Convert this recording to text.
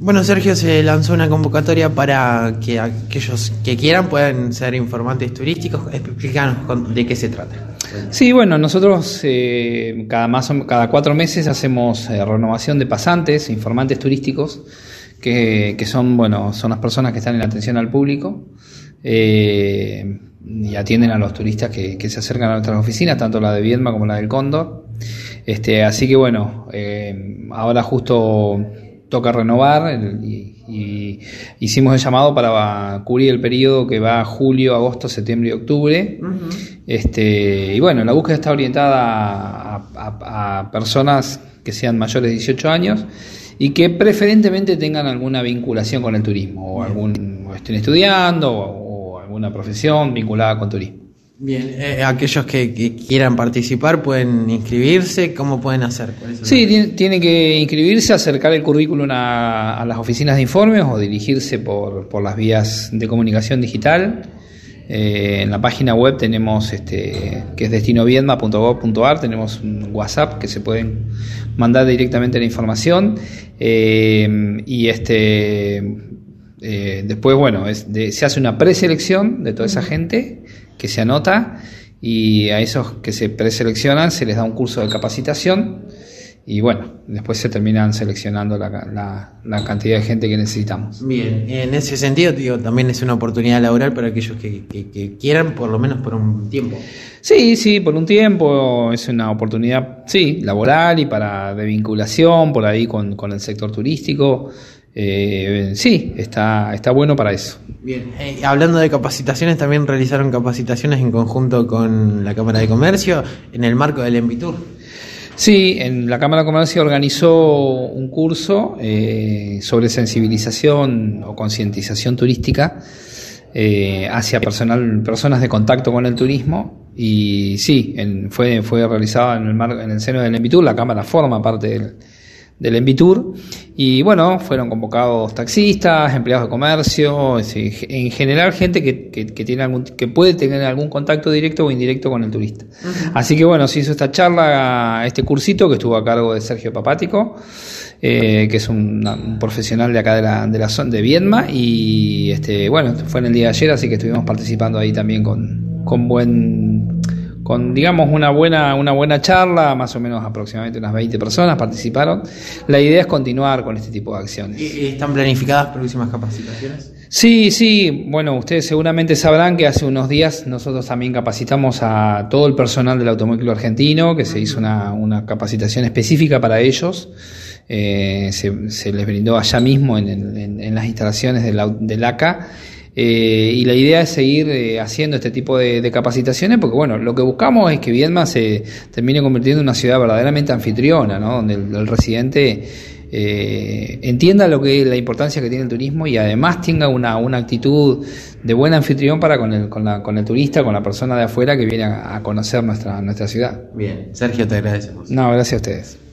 Bueno, Sergio, se lanzó una convocatoria para que aquellos que quieran puedan ser informantes turísticos. Explícanos de qué se trata. Sí, bueno, nosotros eh, cada, más, cada cuatro meses hacemos eh, renovación de pasantes, informantes turísticos, que, son, bueno, son las personas que están en atención al público eh, y atienden a los turistas que, se acercan a nuestras oficinas, tanto la de Viedma como la del Cóndor. Este, así que bueno, ahora justo toca renovar y, hicimos el llamado para cubrir el periodo que va julio, agosto, septiembre y octubre. este, y bueno, la búsqueda está orientada a, personas que sean mayores de 18 años y que preferentemente tengan alguna vinculación con el turismo o, algún, o estén estudiando o alguna profesión vinculada con turismo. Bien, eh, aquellos que, quieran participar pueden inscribirse, ¿cómo pueden hacer? Sí, tienen que inscribirse, acercar el currículum a, las oficinas de informes o dirigirse por, por las vías de comunicación digital. Eh, en la página web tenemos, este, que es destinoviedma.gov.ar, tenemos un WhatsApp que se pueden mandar directamente la información. Eh, y este después, bueno, se hace una preselección de toda esa gente que se anota y a esos que se preseleccionan se les da un curso de capacitación y bueno, después se terminan seleccionando la, la, cantidad de gente que necesitamos. Bien, en ese sentido, digo, también es una oportunidad laboral para aquellos que, que, quieran, por lo menos por un tiempo. Sí, sí, por un tiempo es una oportunidad, sí, laboral y para de vinculación por ahí con, con el sector turístico. Eh, sí, está, está bueno para eso. Bien, eh, hablando de capacitaciones, también realizaron capacitaciones en conjunto con la Cámara de Comercio en el marco del Envitur. Sí, en la Cámara de Comercio organizó un curso eh, sobre sensibilización o concientización turística hacia personal, personas de contacto con el turismo y sí, fue, fue realizado en el, mar, en el seno del Envitur, la Cámara forma parte del del Envitur. Y bueno, fueron convocados taxistas, empleados de comercio, en general gente que, que, tiene algún, que puede tener algún contacto directo o indirecto con el turista. Así que bueno, se hizo esta charla, este cursito que estuvo a cargo de Sergio Papático, eh, que es un, profesional de acá de la, de la zona de Viedma. Y este, bueno, fue en el día de ayer, así que estuvimos participando ahí también con, con buen con digamos una buena, una buena charla, más o menos aproximadamente unas 20 personas participaron. La idea es continuar con este tipo de acciones. ¿Y están planificadas próximas capacitaciones? Sí, sí, bueno, ustedes seguramente sabrán que hace unos días nosotros también capacitamos a todo el personal del automóvil argentino, que se hizo una, una capacitación específica para ellos. Eh, se, se, les brindó allá mismo en, en, las instalaciones del, del ACA eh, y la idea es seguir eh, haciendo este tipo de, capacitaciones porque, bueno, lo que buscamos es que Viedma se termine convirtiendo en una ciudad verdaderamente anfitriona, ¿no? donde el, residente eh, entienda lo que es la importancia que tiene el turismo y además tenga una, una actitud de buen anfitrión para con el, con, la, con el turista, con la persona de afuera que viene a, a conocer nuestra, nuestra ciudad. Bien, Sergio, te agradecemos. No, gracias a ustedes.